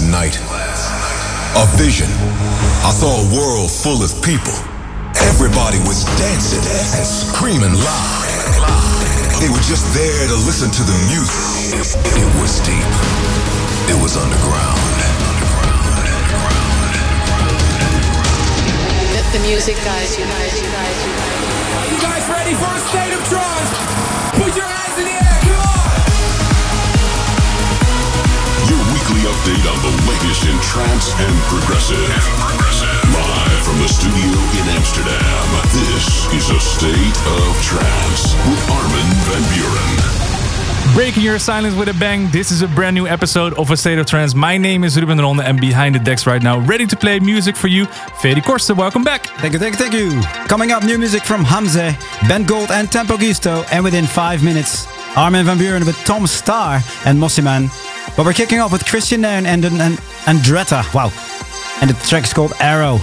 last night. A vision. I saw a world full of people. Everybody was dancing and screaming loud. They were just there to listen to the music. It was deep. It was underground. Let the music guide you. You guys ready for a state of trance? Put your Your update on the latest in trance and progressive. Live from the studio in Amsterdam, this is a state of trance with Armin van Buuren. Breaking your silence with a bang. This is a brand new episode of A State of Trance. My name is Ruben Ronde and behind the decks right now, ready to play music for you, Ferry Corsten. Welcome back. Thank you, thank you, thank you. Coming up, new music from Hamze, Ben Gold and Tempo Giusto. And within five minutes, Armin van Buuren with Tom Starr and Mosimann. But we're kicking off with Christian Nairn and, and, and Andretta. Wow. And the track is called Arrow.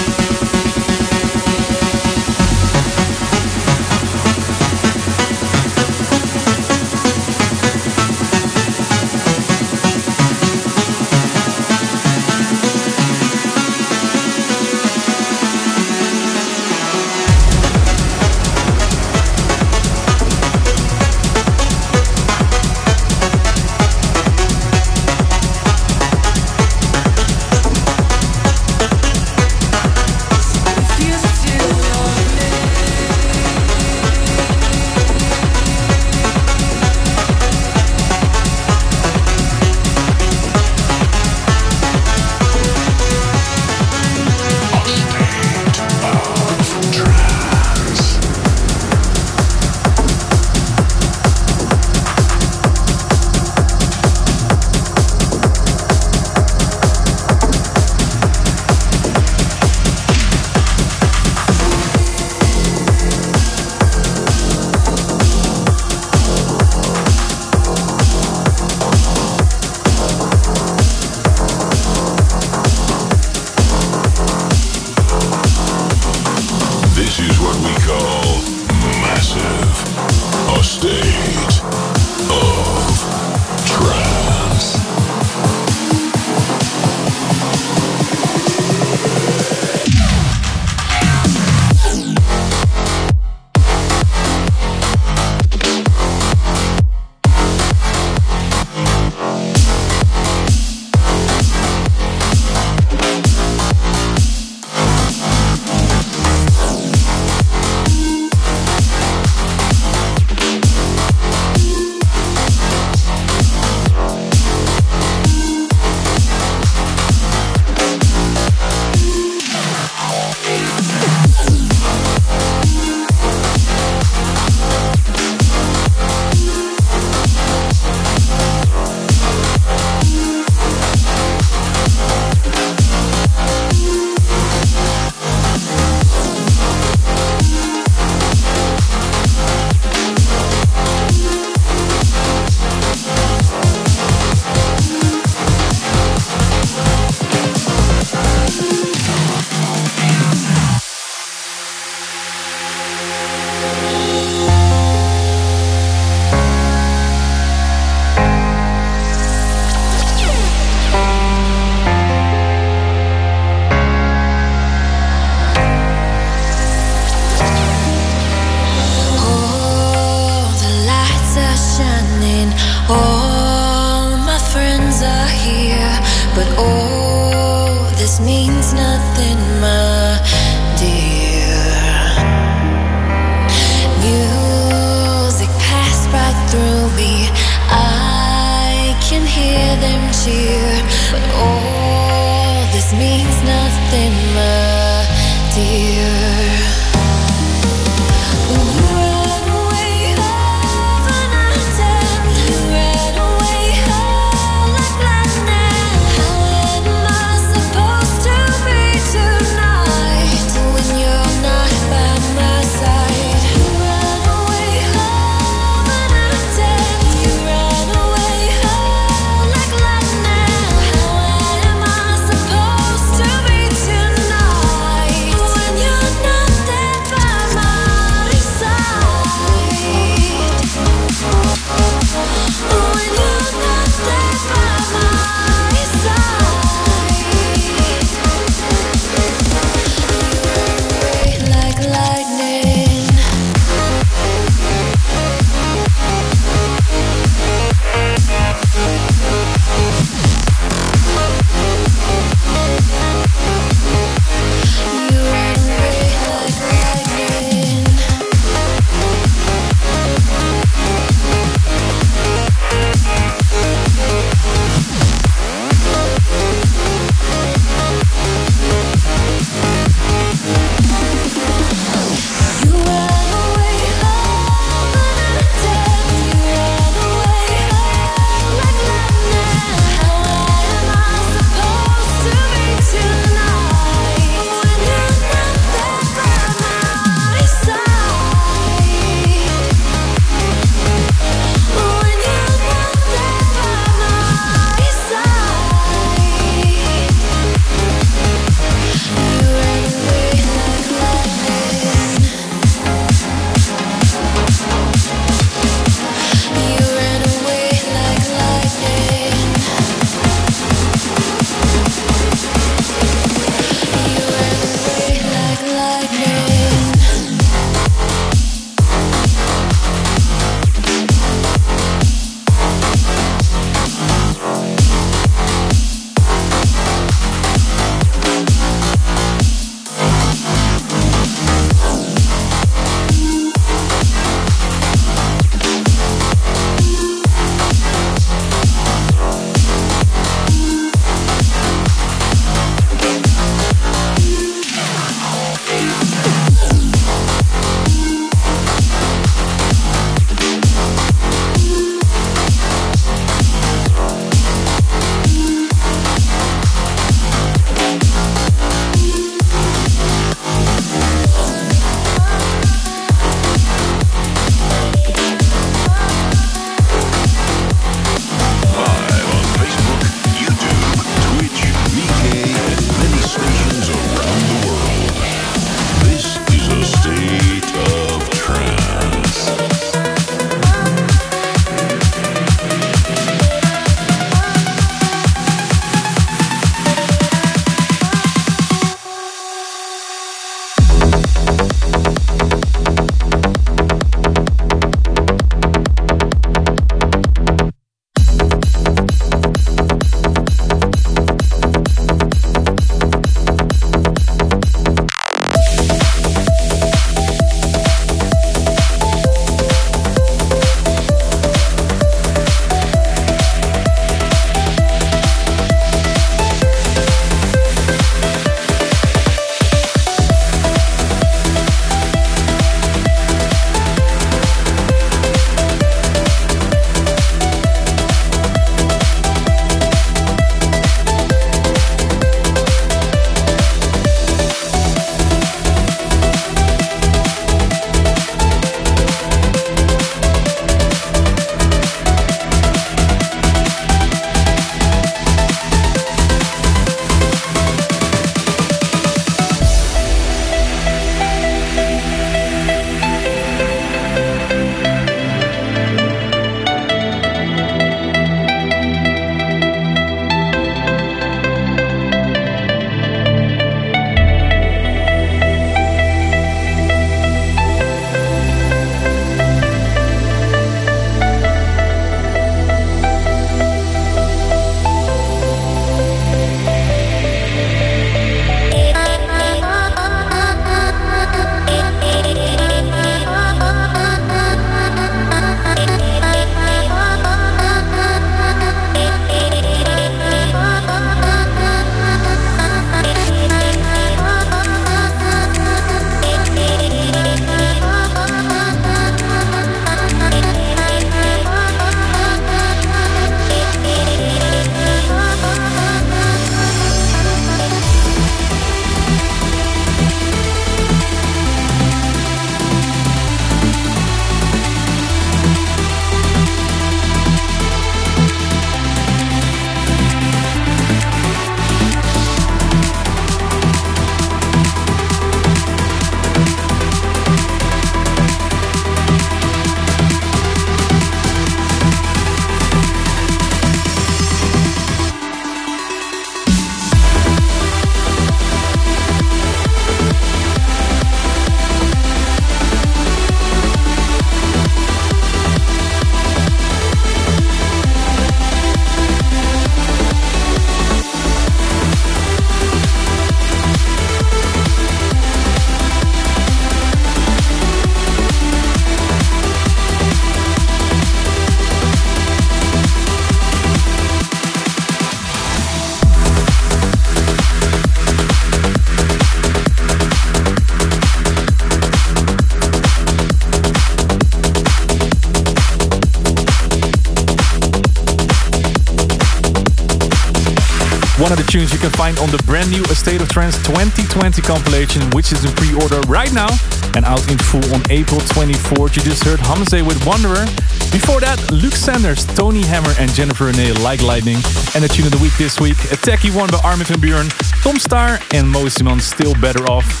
Tunes you can find on the brand new A State of Trance 2020 compilation, which is in pre-order right now and out in full on April 24th. You just heard Hamze with Wanderer. Before that, Luke Sanders, Tony Hammer, and Jennifer Renee Like Lightning. And the tune of the week this week, a techie one by Armin van Buuren, Tom Starr, and Mosimann, Still Better Off.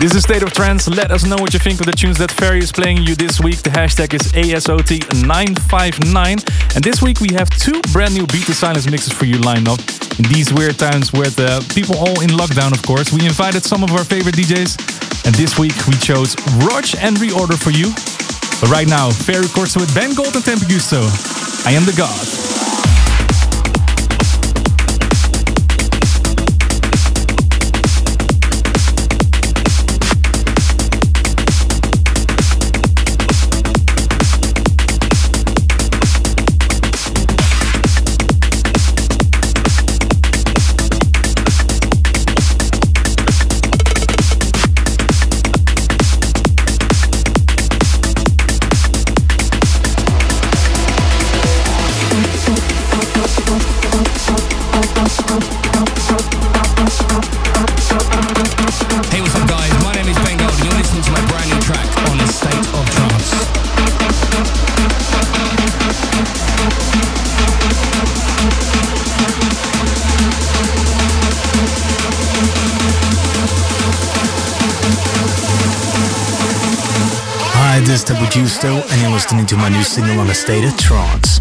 This is State of Trance. Let us know what you think of the tunes that Ferry is playing you this week. The hashtag is ASOT959. And this week we have two brand new Beat the Silence mixes for you lined up. In these weird times with uh, people all in lockdown, of course, we invited some of our favorite DJs. And this week we chose Rodg and Reorder for you. But right now, Ferry Corsten with Ben Gold and Tempo Giusto. I am the God. Listening to my new single on the State of Trance.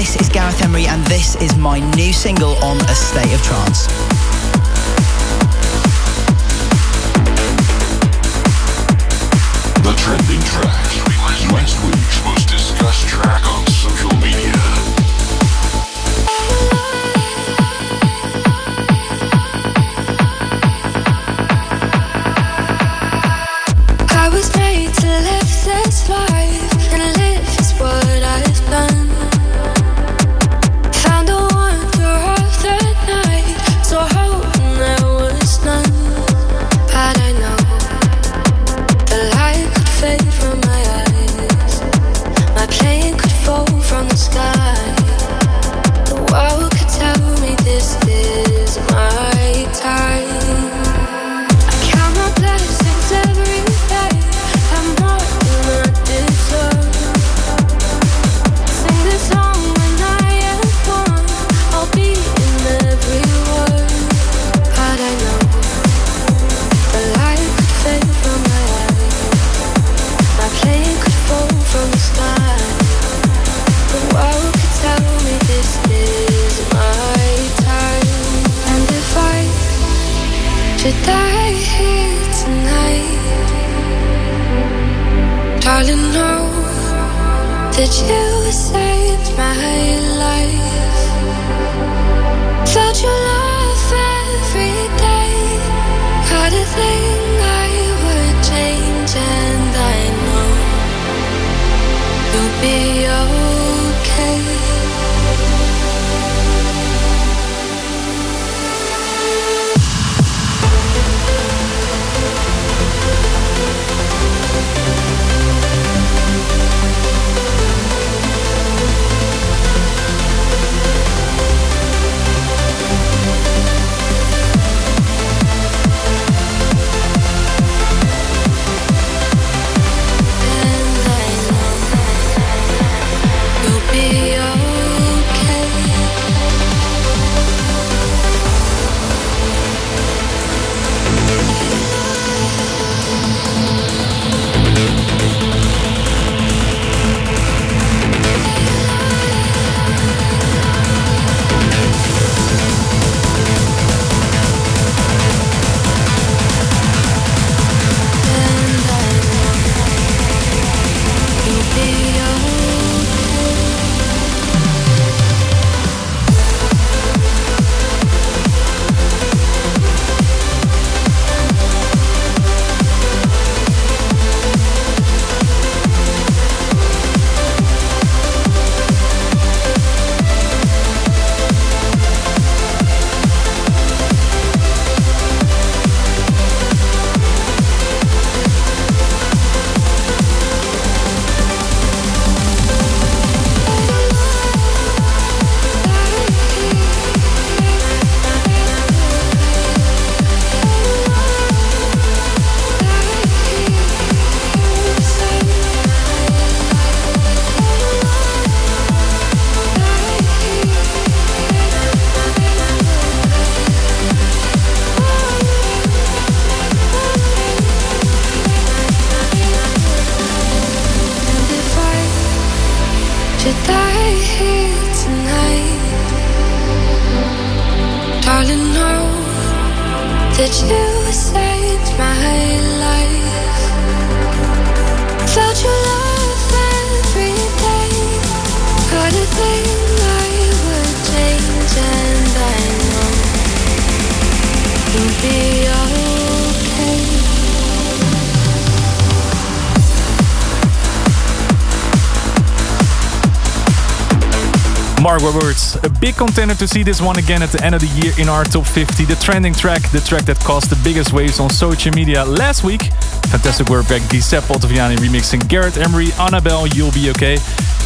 This is Gareth Emery, and this is my new single on A State of Trance. That you saved Mark Roberts, a big contender to see this one again at the end of the year in our top 50. The trending track, the track that caused the biggest waves on social media last week. Fantastic work by Giuseppe Ottaviani remixing Gareth Emery, Annabelle, You'll Be Okay.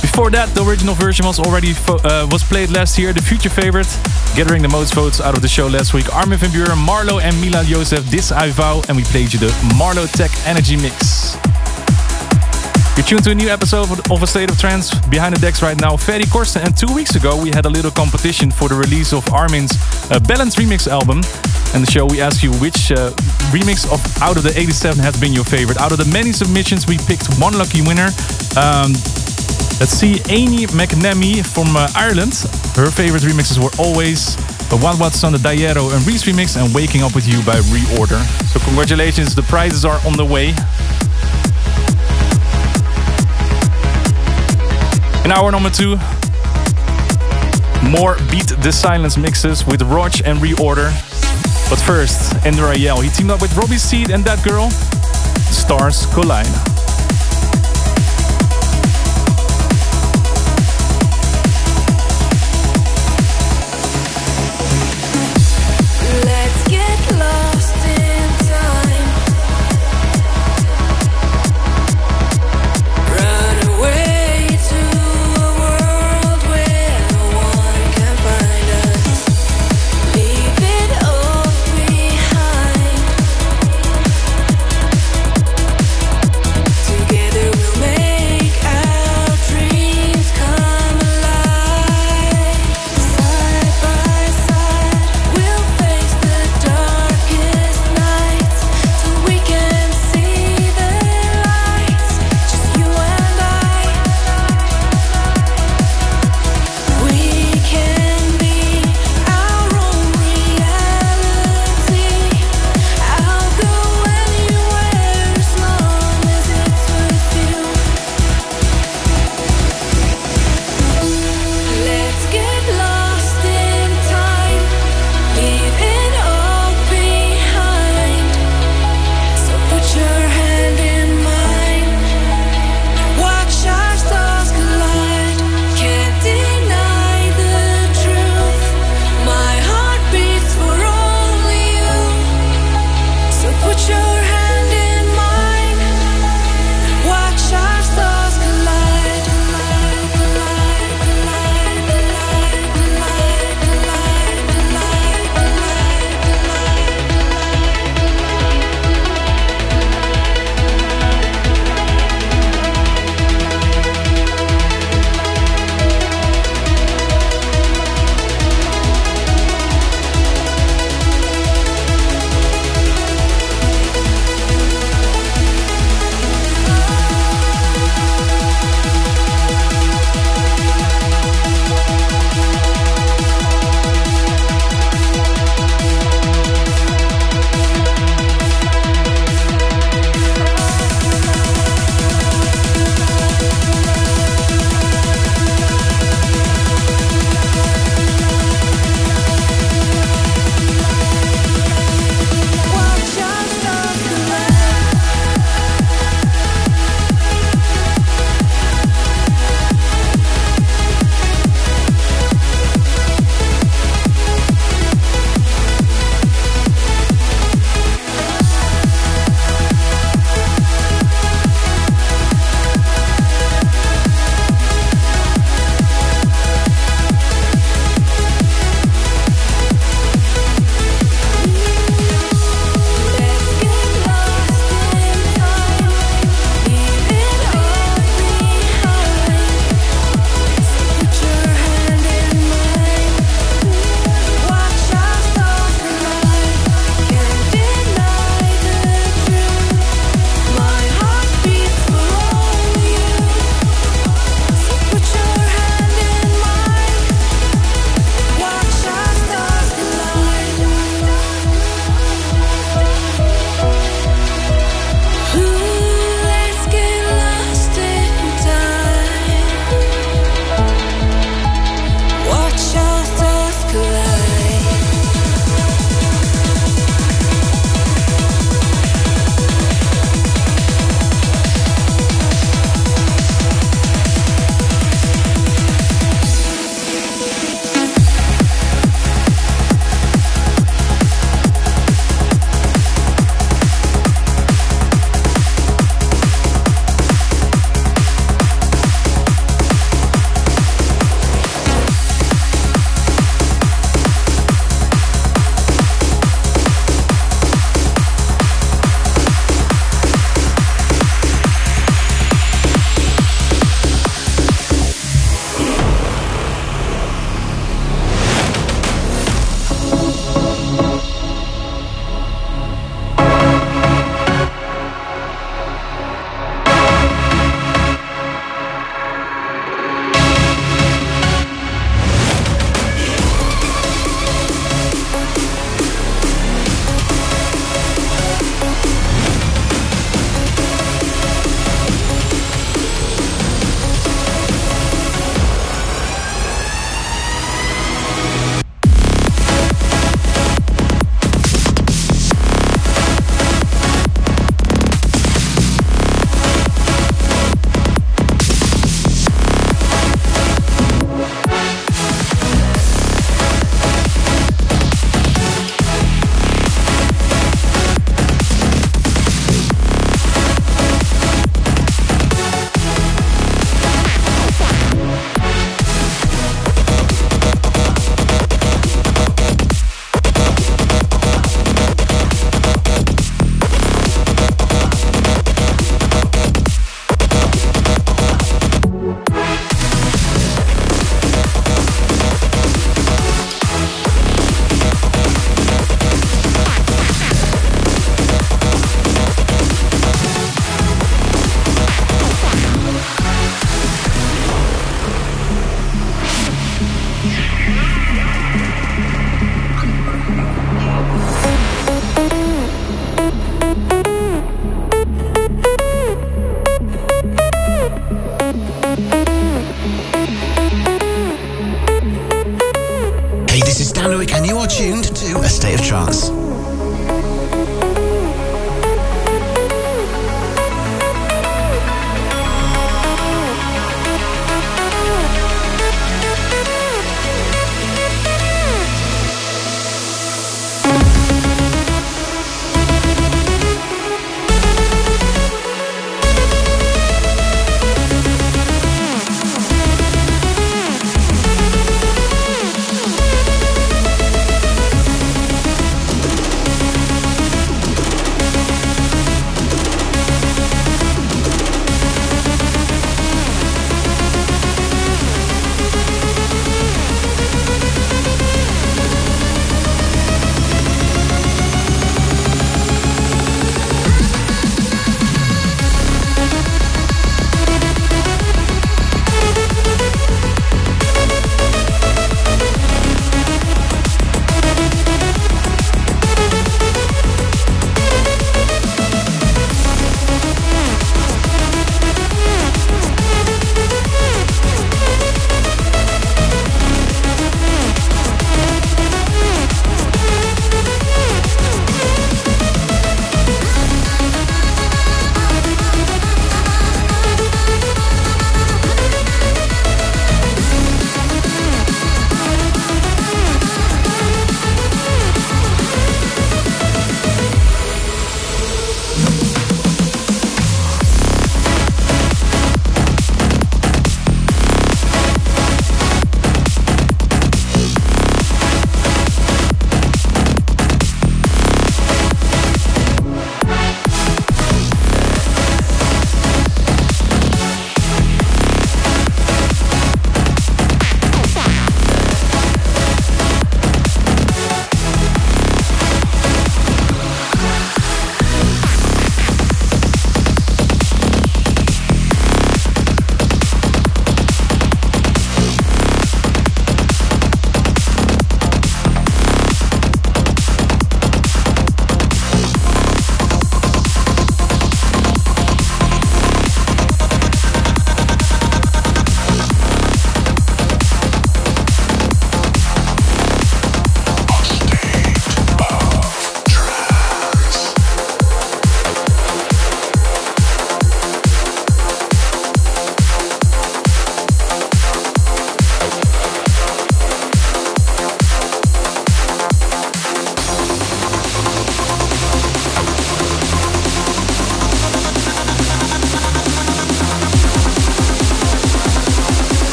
Before that, the original version was already uh, was played last year, the future favorite, gathering the most votes out of the show last week. Armin van Buuren, Marlo and Mila Josef, This I Vow, and we played you the Marlo Tech Energy Mix. You're tuned to a new episode of- A State of Trance behind the decks right now. Ferry Corsten, and two weeks ago we had a little competition for the release of Armin's uh, Balance remix album. And the show we asked you which uh, remix of out of the 87 has been your favorite. Out of the many submissions, we picked one lucky winner. Um, let's see, Amy McNamee from uh, Ireland. Her favorite remixes were always uh, One What's on the Diero and Reese remix and Waking Up with You by Reorder. So congratulations, the prizes are on the way. In hour number two, more Beat the Silence mixes with Rodg and Reorder. But first, Andrew Rayel, he teamed up with Robbie Seed and that girl. Stars Collide.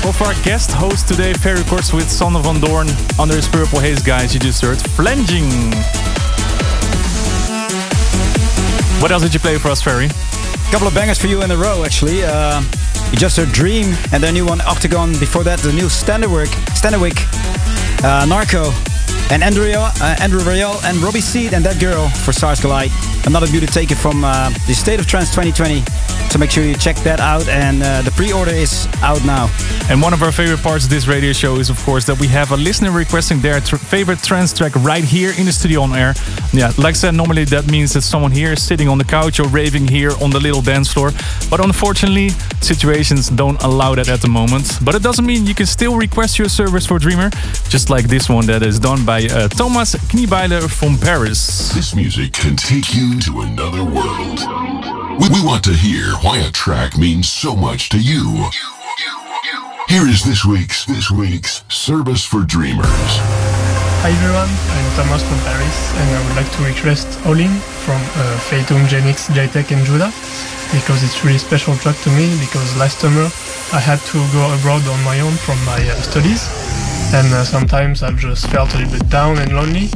Up of our guest host today, Ferry Records with Sander van Doorn. under his Purple Haze guys. You just heard Flanging. What else did you play for us, Ferry? A couple of bangers for you in a row, actually. Uh, you just heard Dream, and then new one Octagon. Before that, the new Standerwick, Standerwick, uh, Narco, and Andrew, uh, Andrew Rayel and Robbie Seed and That Girl for Collide. Another beauty taken from uh, the State of Trance 2020. So make sure you check that out, and uh, the pre-order is out now. And one of our favorite parts of this radio show is, of course, that we have a listener requesting their tr- favorite trance track right here in the studio on air. Yeah, like I said, normally that means that someone here is sitting on the couch or raving here on the little dance floor. But unfortunately, situations don't allow that at the moment. But it doesn't mean you can still request your service for Dreamer, just like this one that is done by uh, Thomas Kniebeiler from Paris. This music can take you to another world. We, we want to hear why a track means so much to you. Here is this week's this week's service for dreamers. Hi everyone, I'm Thomas from Paris and I would like to request All In from uh, Fatum, Genix, JTech and Judah because it's really special track to me because last summer I had to go abroad on my own from my uh, studies and uh, sometimes I've just felt a little bit down and lonely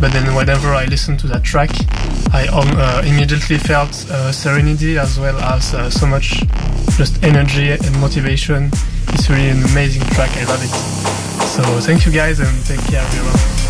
but then whenever I listened to that track I um, uh, immediately felt uh, serenity as well as uh, so much just energy and motivation. It's really an amazing track I love it. So thank you guys and take care everyone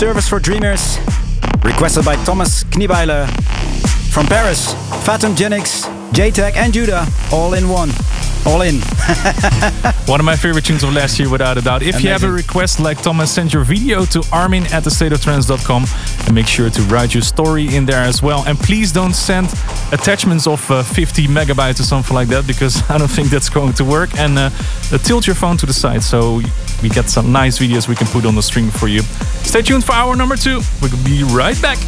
Service for Dreamers, requested by Thomas Kniebeiler from Paris, Fatum Genix, JTech and Judah, all in one. All in. One of my favorite tunes of last year, without a doubt. If you have a request like Thomas, send your video to armin at thestateoftrance.com and make sure to write your story in there as well. And please don't send attachments of uh, 50 megabytes or something like that because I don't think that's going to work. And uh, uh, tilt your phone to the side so we get some nice videos we can put on the stream for you. Stay tuned for hour number two. We'll be right back.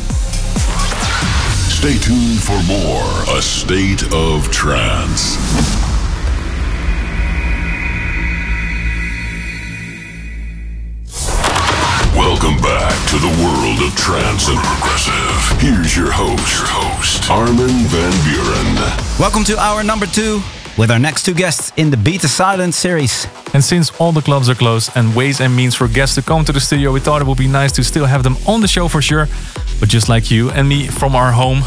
Stay tuned for more A State of Trance. Welcome back to the world of trance and progressive. Here's your host, your host, Armin van Buuren. Welcome to hour number two with our next two guests in the Beat the Silence series. And since all the clubs are closed and ways and means for guests to come to the studio, we thought it would be nice to still have them on the show for sure. But just like you and me from our home,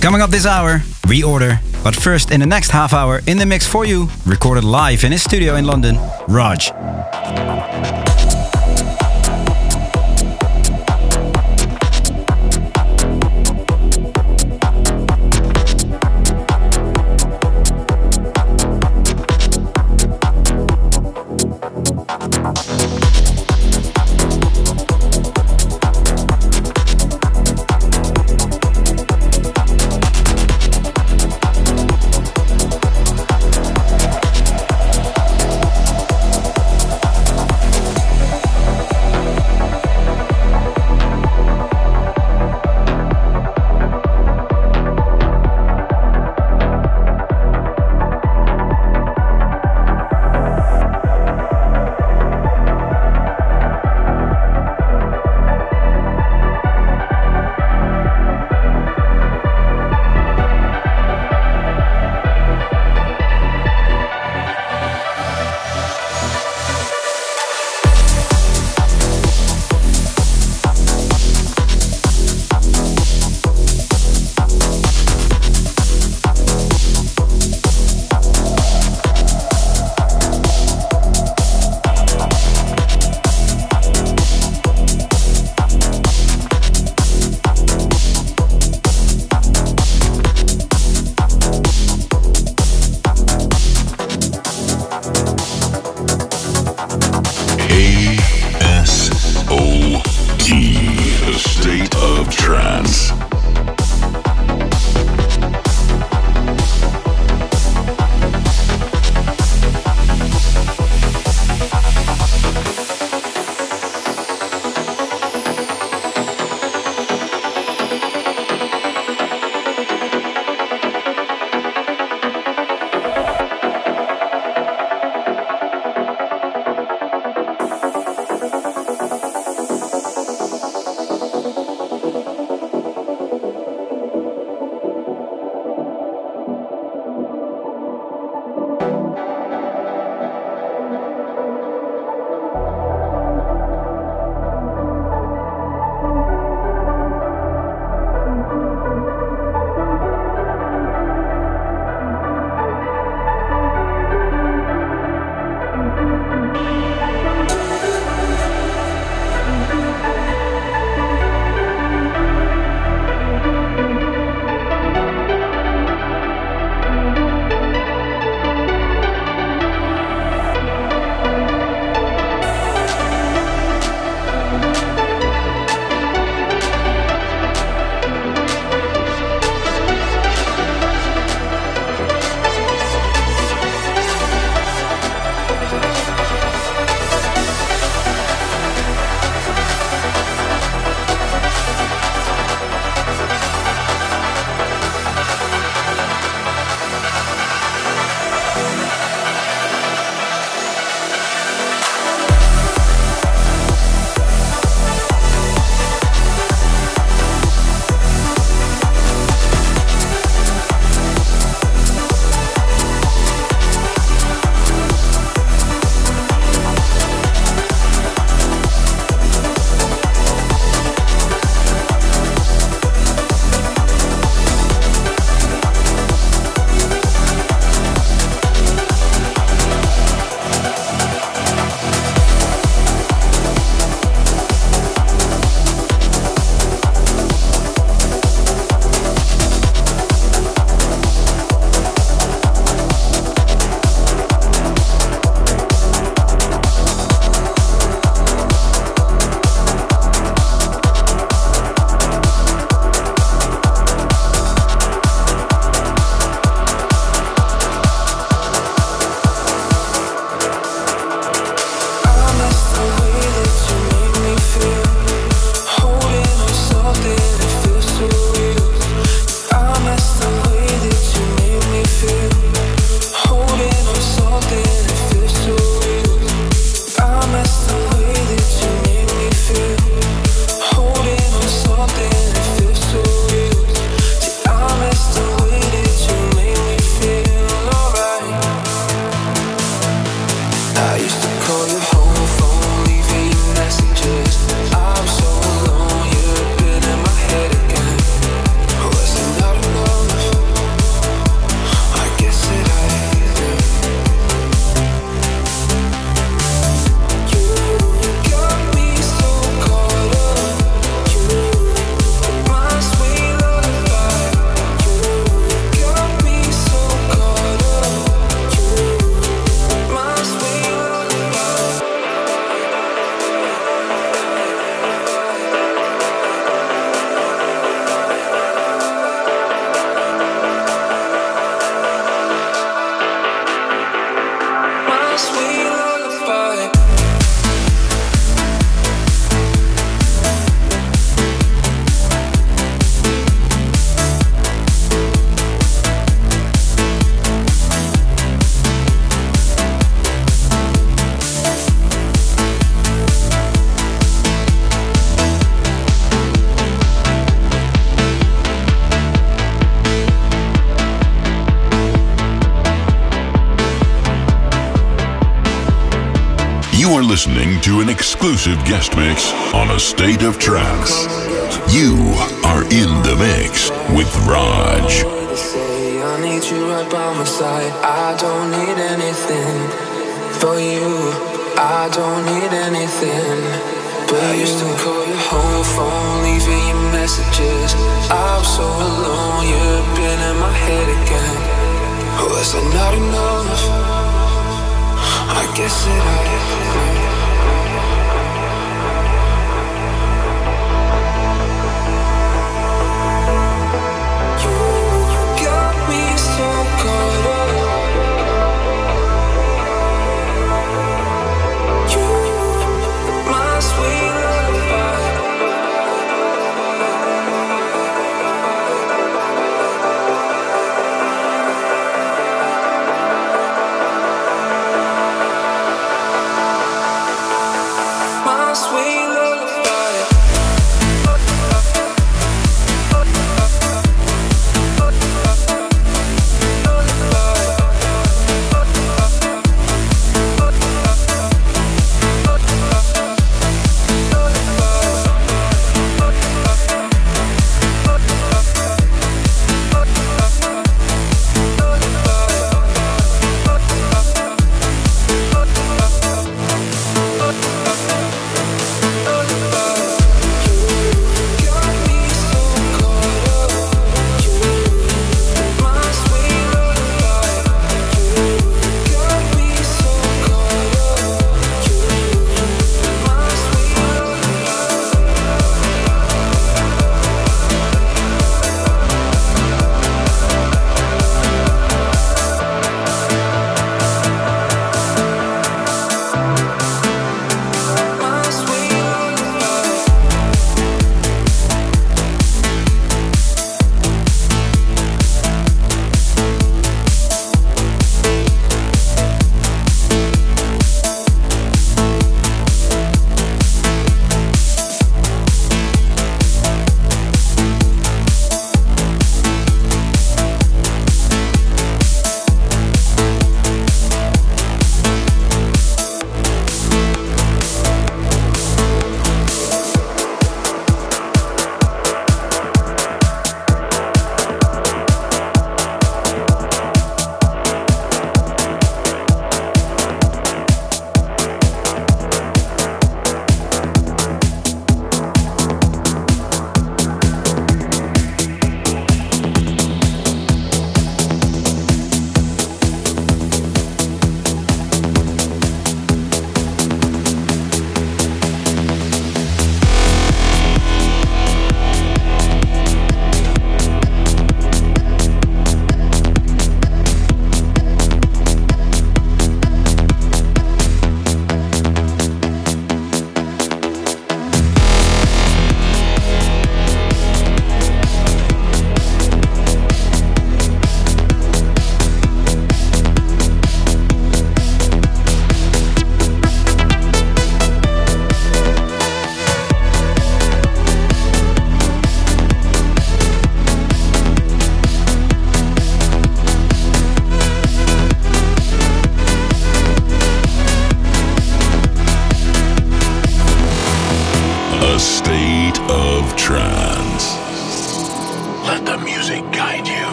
Coming up this hour, reorder. But first, in the next half hour, in the mix for you, recorded live in his studio in London, Rodg. Exclusive guest mix on A State of Trance. You are in the mix with Raj. I need you right by my side. I don't need anything for you. I don't need anything. But I used to call your home phone, leaving you messages. I'm so alone, you've been in my head again. Is that not enough? I guess it is.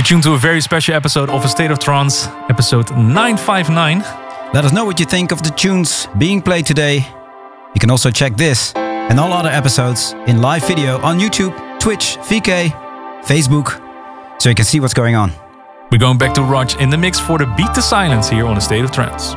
You're tuned to a very special episode of A State of Trance, episode 959. Let us know what you think of the tunes being played today. You can also check this and all other episodes in live video on YouTube, Twitch, VK, Facebook, so you can see what's going on. We're going back to Raj in the mix for the Beat the Silence here on A State of Trance.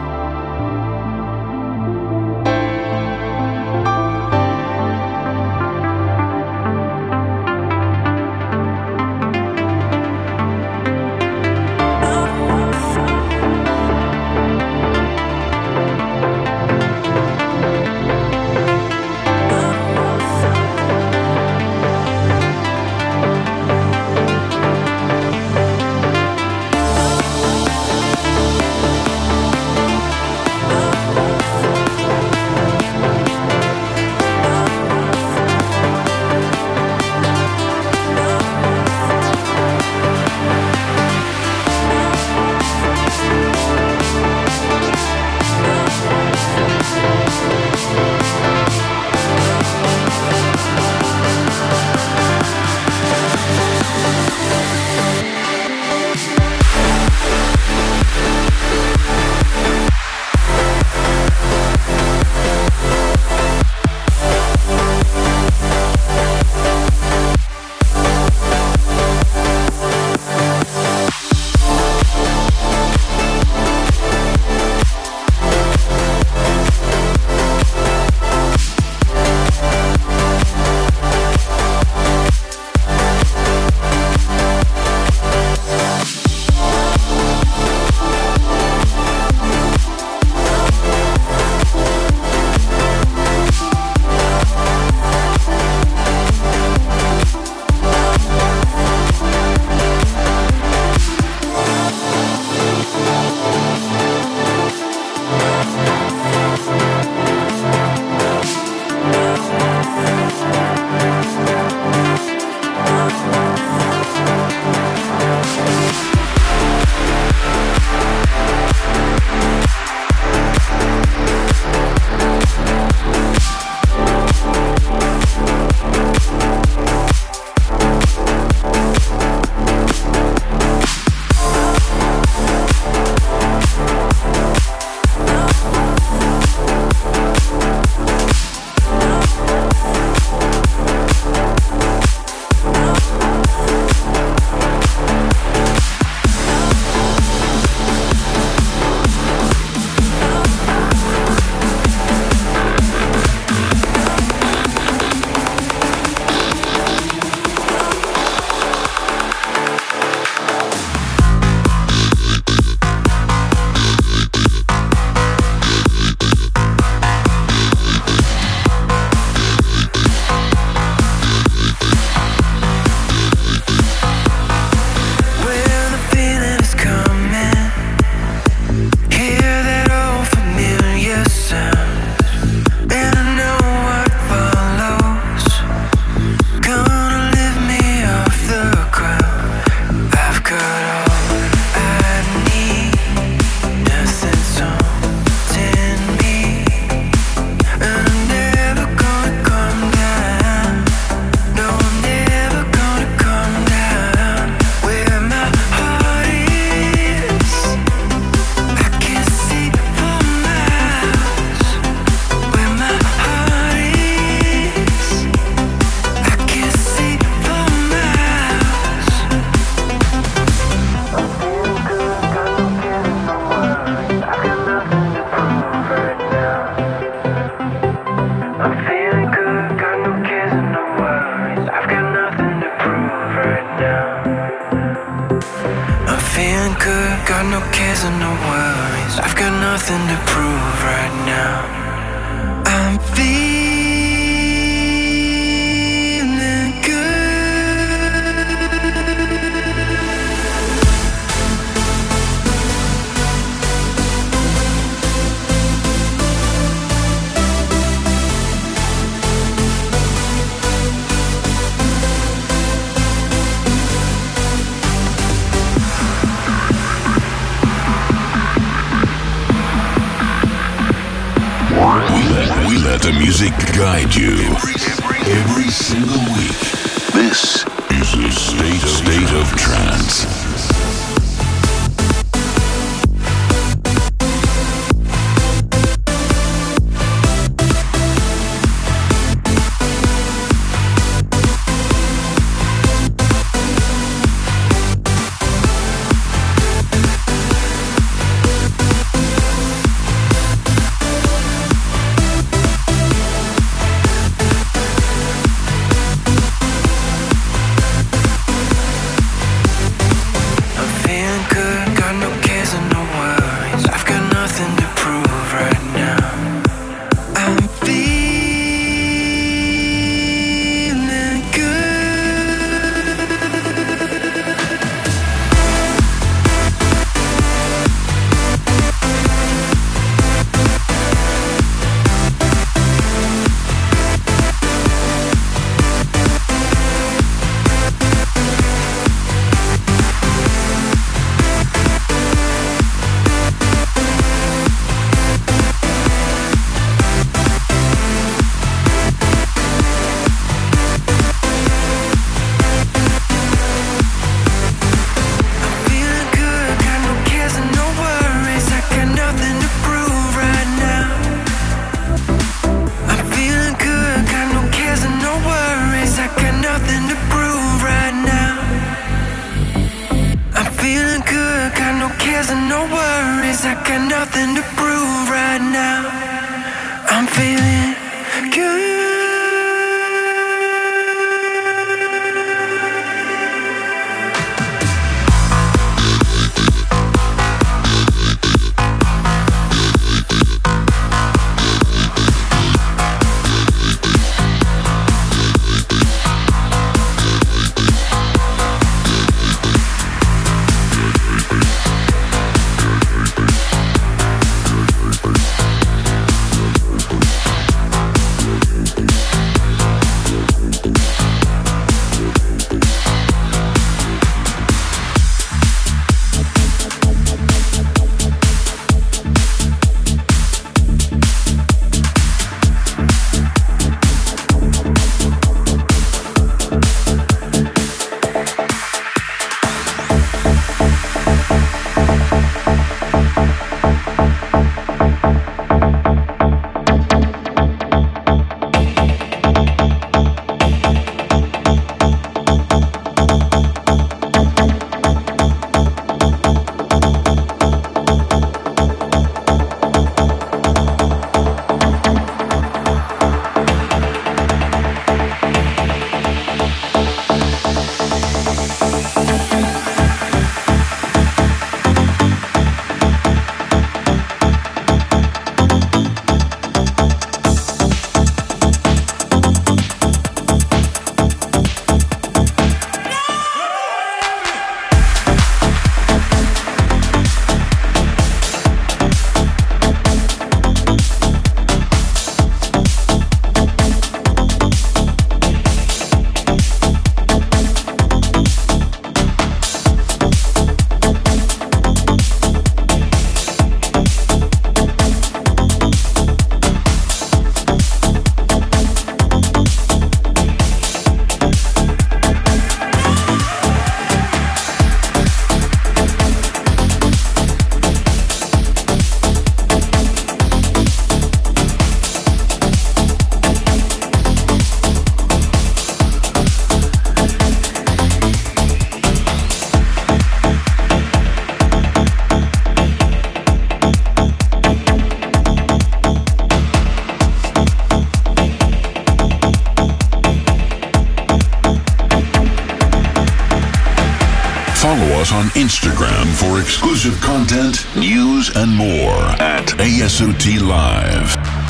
On Instagram for exclusive content, news, and more at ASOT Live.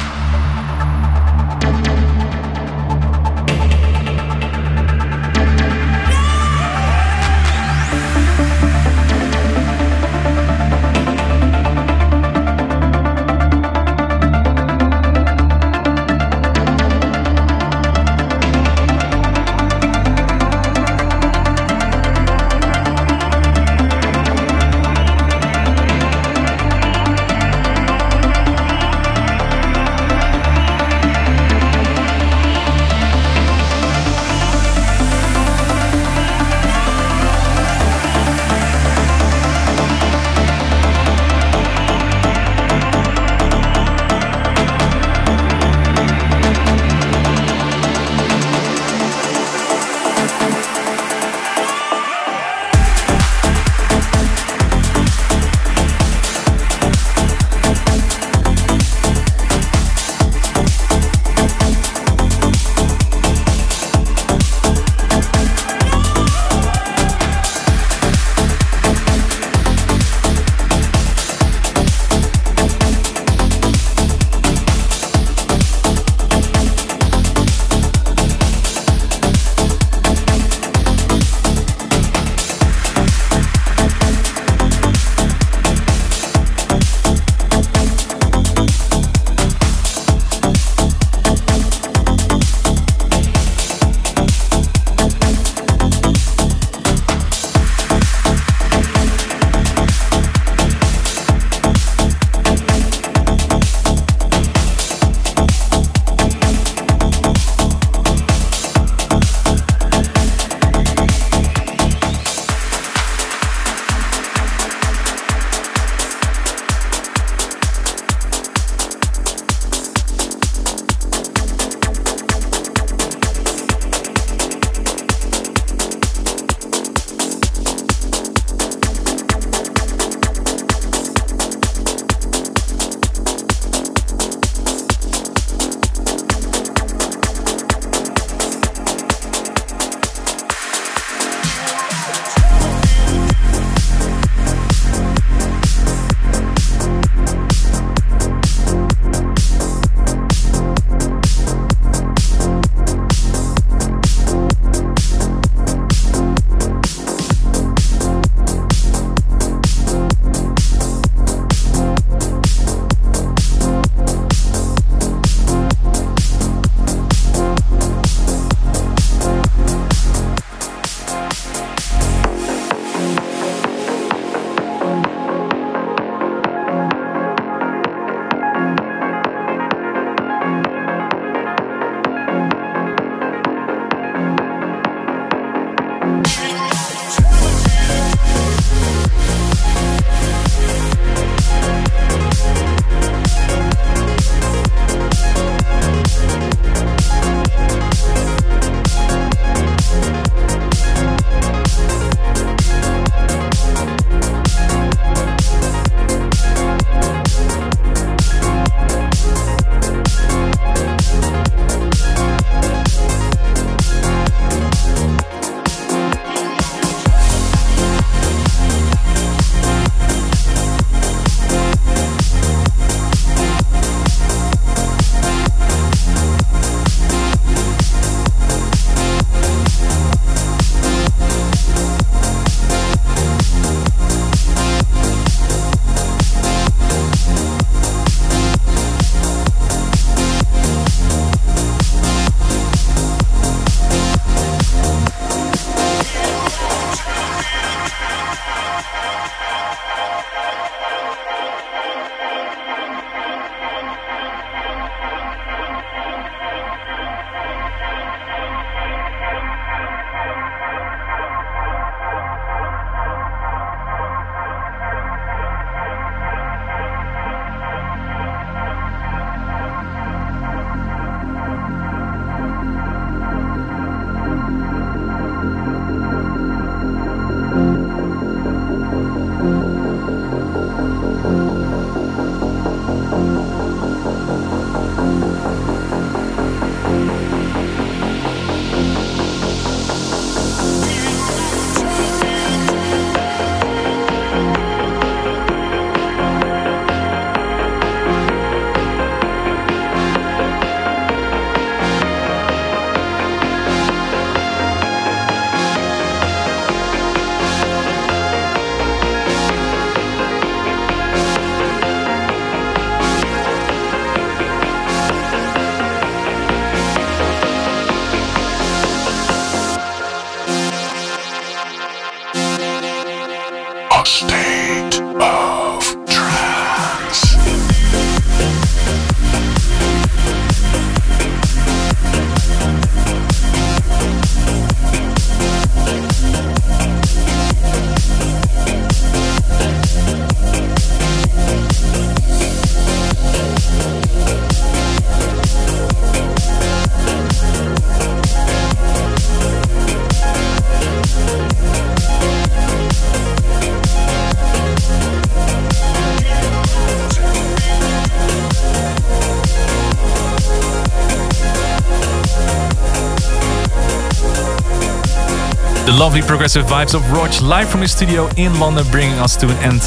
Lovely progressive vibes of Roach live from his studio in London, bringing us to an end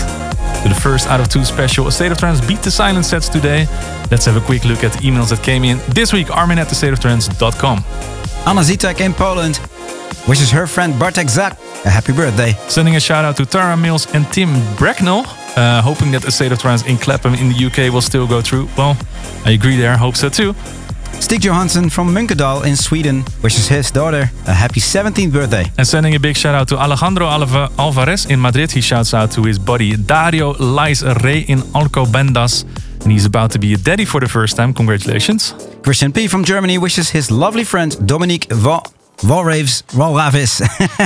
to the first out of two special A State of Trance Beat the Silence sets today. Let's have a quick look at the emails that came in this week. Armin at thestateoftrance.com. Anna Zitek in Poland wishes her friend Bartek Zak a happy birthday. Sending a shout out to Tara Mills and Tim Brecknell, uh, hoping that A State of Trance in Clapham in the UK will still go through. Well, I agree there, hope so too. Stig Johansson from Munkedal in Sweden wishes his daughter a happy 17th birthday. And sending a big shout out to Alejandro Alvarez in Madrid. He shouts out to his buddy Dario Lais Rey in Alcobendas. And he's about to be a daddy for the first time. Congratulations. Christian P. from Germany wishes his lovely friend Dominique Va- Walraves, Walravis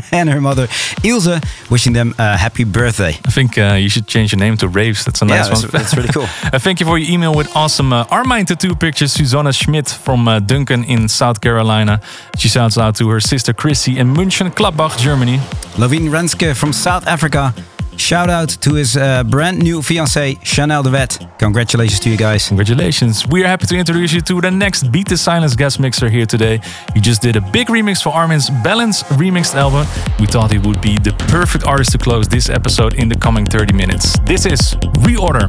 and her mother Ilse wishing them a happy birthday. I think uh, you should change your name to Raves. That's a Yeah, nice that's- one. that's really cool. uh, thank you for your email with awesome uh, Armin tattoo pictures. Susanna Schmidt from uh, Duncan in South Carolina. She shouts out to her sister Chrissy in Mönchengladbach, Germany. Lavine Renske from South Africa. Shout out to his uh, brand new fiancée, Chanel de Wet. Congratulations to you guys. Congratulations. We are happy to introduce you to the next Beat the Silence guest mixer here today. We just did a big remix for Armin's Balance remixed album. We thought he would be the perfect artist to close this episode in the coming 30 minutes. This is Reorder.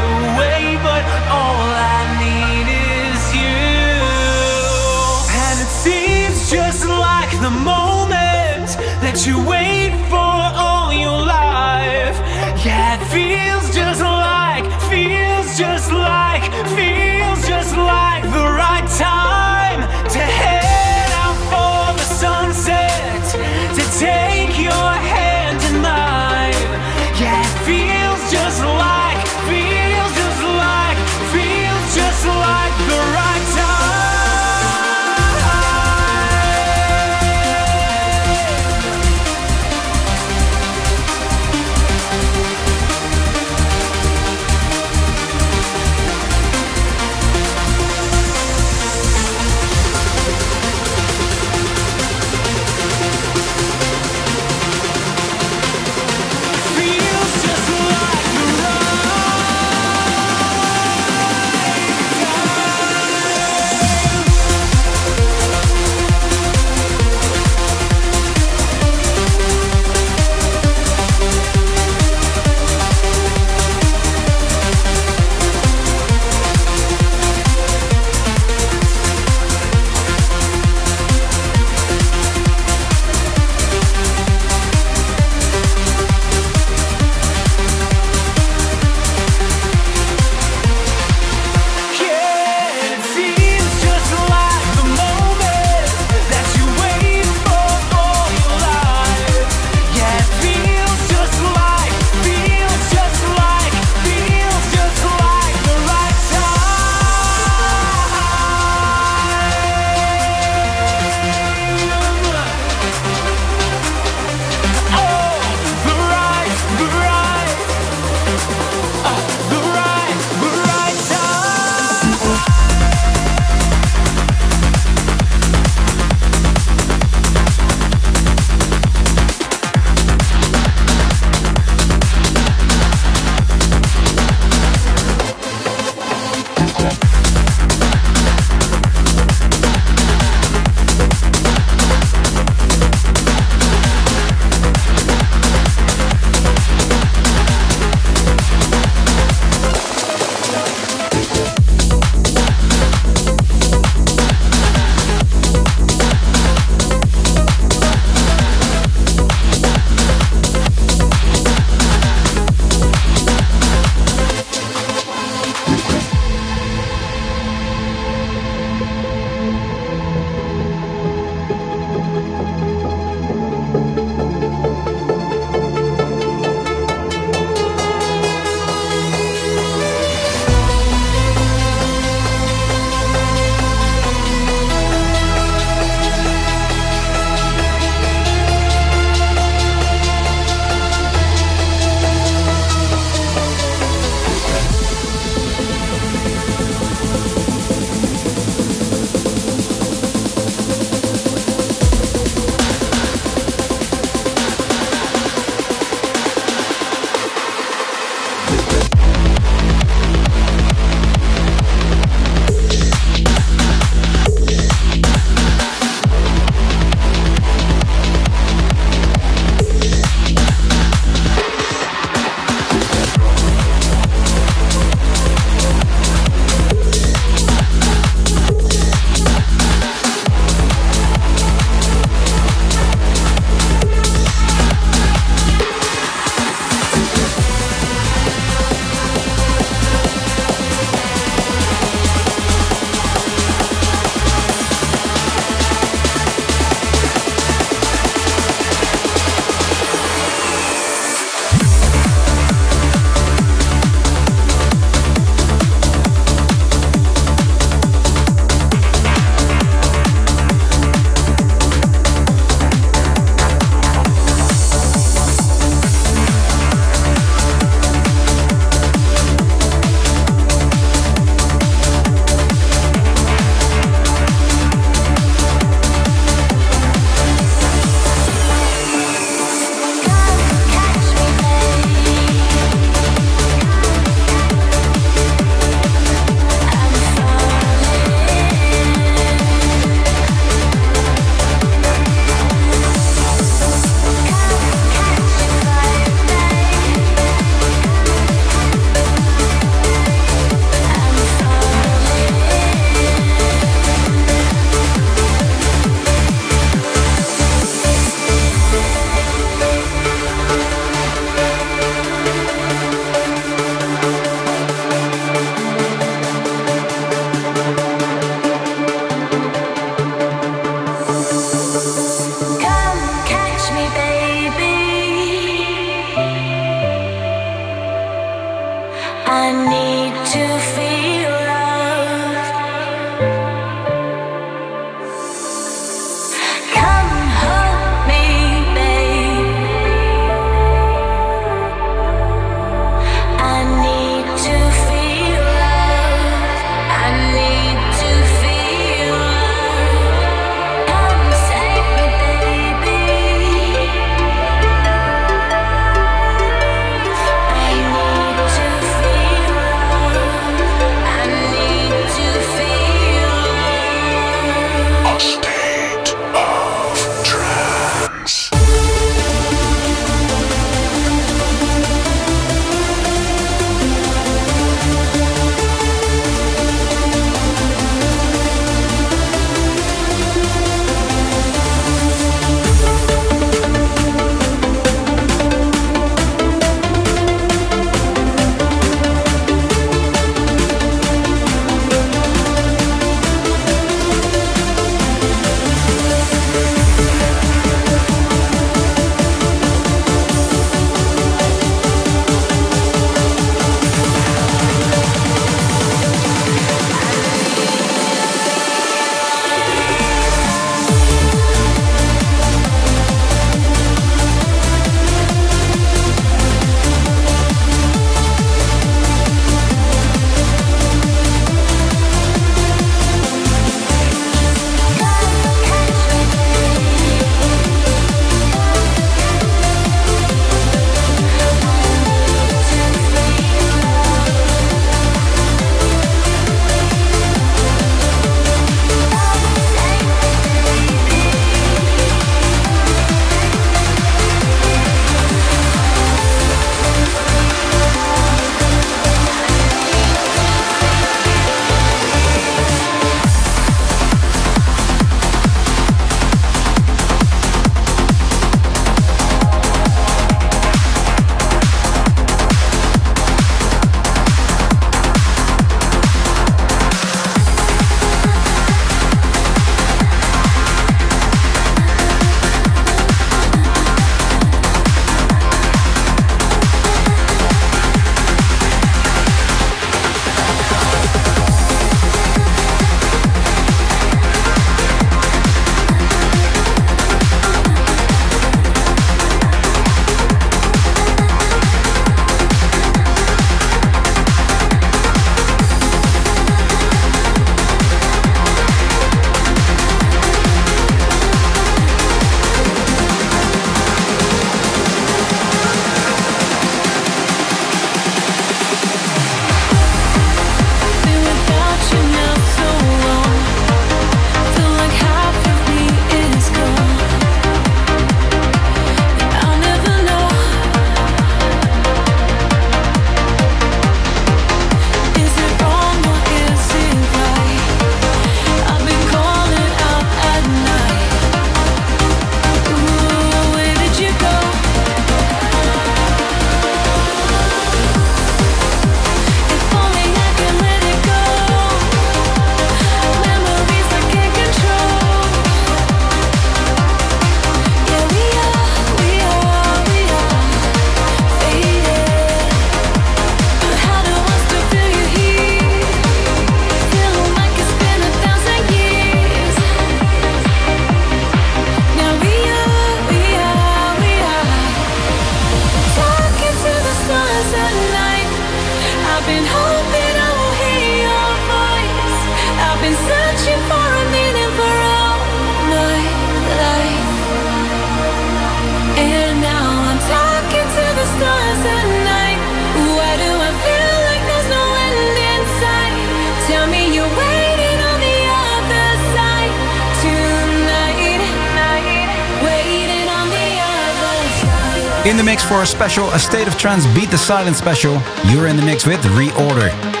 For a special A State of Trance Beat the Silence special, you're in the mix with Reorder.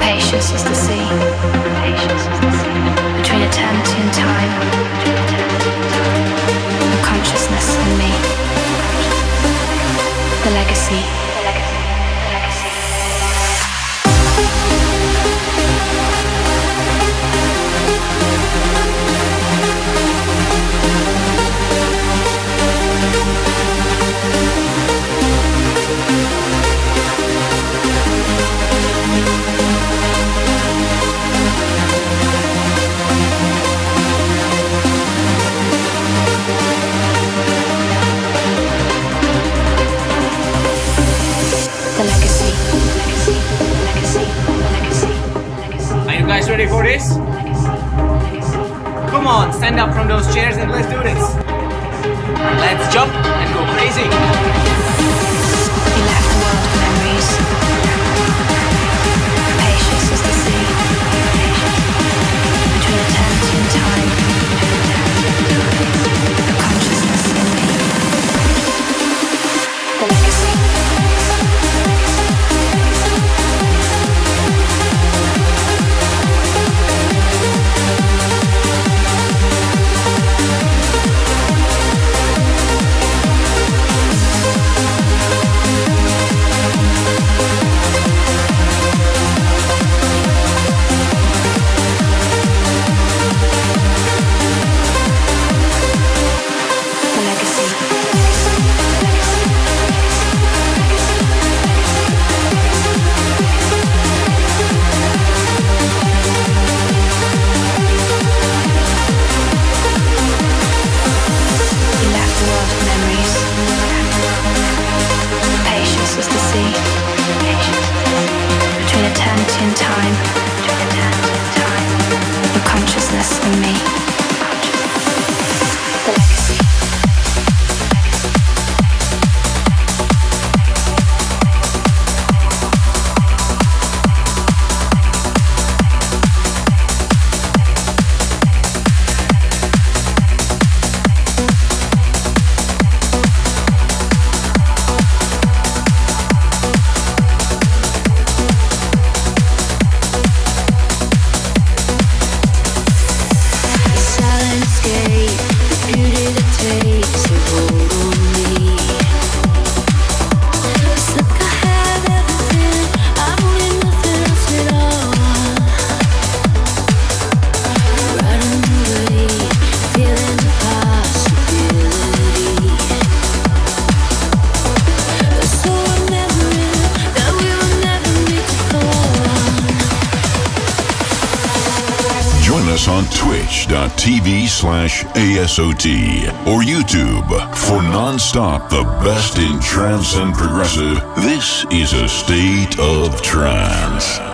Patience is the sea. Guys ready for this? Come on, stand up from those chairs and let's do this. Let's jump and go crazy. slash ASOT or YouTube for nonstop the best in trance and progressive. This is a state of trance.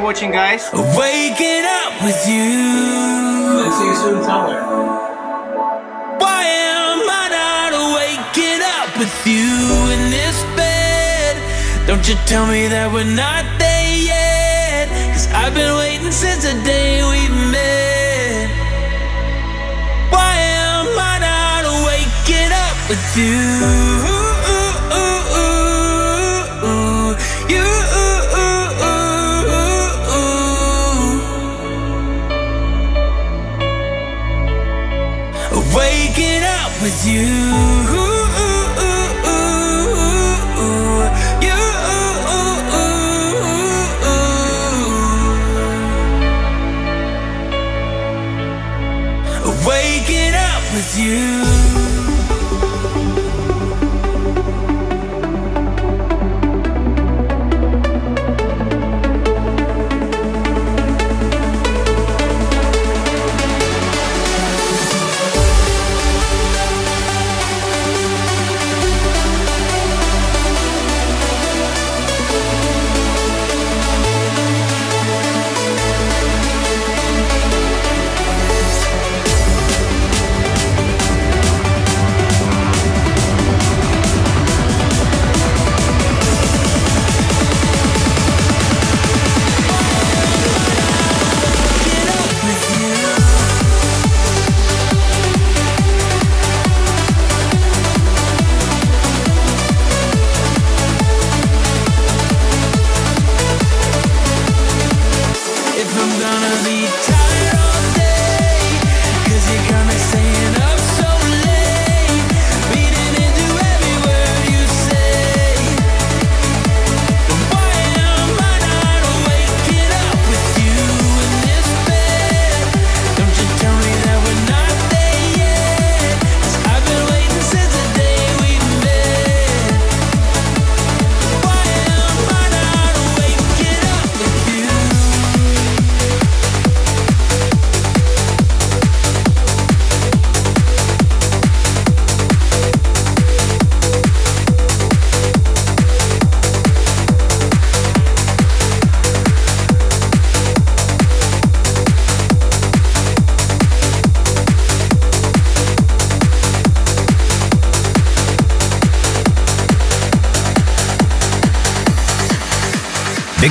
for watching, guys. Up with you. See you soon. Why am I not waking up with you in this bed? Don't you tell me that we're not there yet. Cause I've been waiting since the day we met. Why am I not waking up with you? you.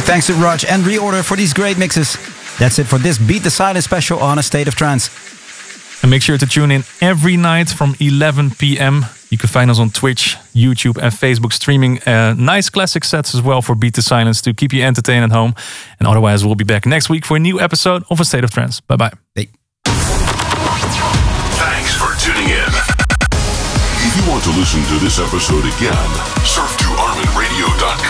Thanks to Rodg and Reorder for these great mixes. That's it for this Beat the Silence special on A State of Trance. And make sure to tune in every night from 11 p.m. You can find us on Twitch, YouTube, and Facebook, streaming uh, nice classic sets as well for Beat the Silence to keep you entertained at home. And otherwise, we'll be back next week for a new episode of A State of Trance. Bye bye. Thanks for tuning in. If you want to listen to this episode again, surf to ArminRadio.com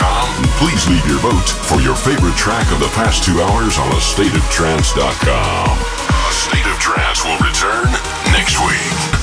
please leave your vote for your favorite track of the past two hours on AstateOfTrance.com. A State of Trance will return next week.